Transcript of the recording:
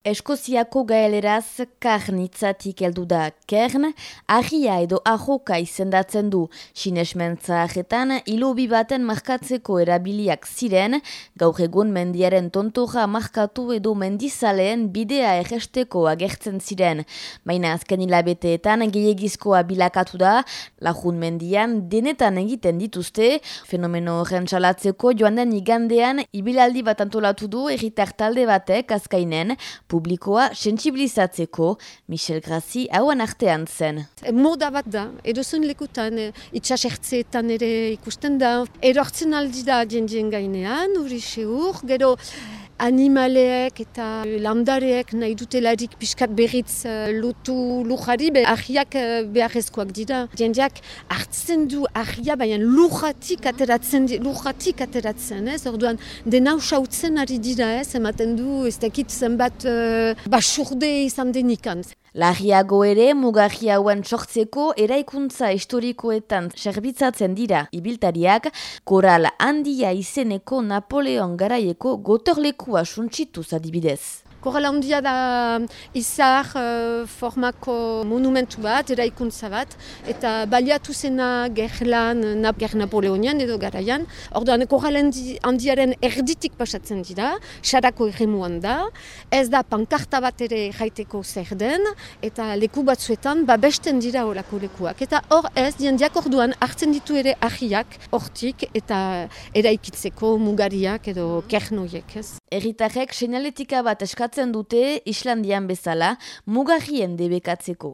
Eskoziako gaeleraz karnitzatik heldu da kern, ahia edo ahoka izendatzen du. Sinesmentza ajetan, ilobi baten markatzeko erabiliak ziren, gaur egun mendiaren tontoja markatu edo mendizaleen bidea egesteko agertzen ziren. Baina azken hilabeteetan gehiagizkoa bilakatu da, lajun mendian denetan egiten dituzte, fenomeno horren salatzeko joan den igandean, ibilaldi bat antolatu du erritar talde batek azkainen, publikoa sensibilizatzeko Michel Grazi hauan artean zen. Moda bat da, edo zuen lekutan, e, itxasertzeetan ere ikusten da, erortzen aldi da dien gainean, seur, gero animaleek eta landareek nahi dutelarik pixkat berriz uh, lutu lujari, be ahiak uh, beharrezkoak dira. Diendiak hartzen du ahia, baina lujatik ateratzen, lujatik ateratzen, ez? Orduan, dena usautzen ari dira, ez? Ematen du, ez dakit zenbat uh, basurde izan denikan. Lagiago ere, mugarri hauen sortzeko eraikuntza historikoetan serbitzatzen dira ibiltariak, koral handia izeneko Napoleon garaieko gotorlekua suntsitu zadibidez. Korral handia da izar uh, formako monumentu bat, eraikuntza bat, eta baliatu zena gerlan, nap, ger Napoleonian edo garaian. Orduan, korral handiaren erditik pasatzen dira, sarako erremuan da, ez da pankarta bat ere jaiteko zer den, eta leku batzuetan babesten dira horako lekuak. Eta hor ez, diendiak orduan hartzen ditu ere ahiak, hortik, eta eraikitzeko mugariak edo kernoiek ez. Erritarrek senaletika bat eskatzen dute Islandian bezala mugahien debekatzeko.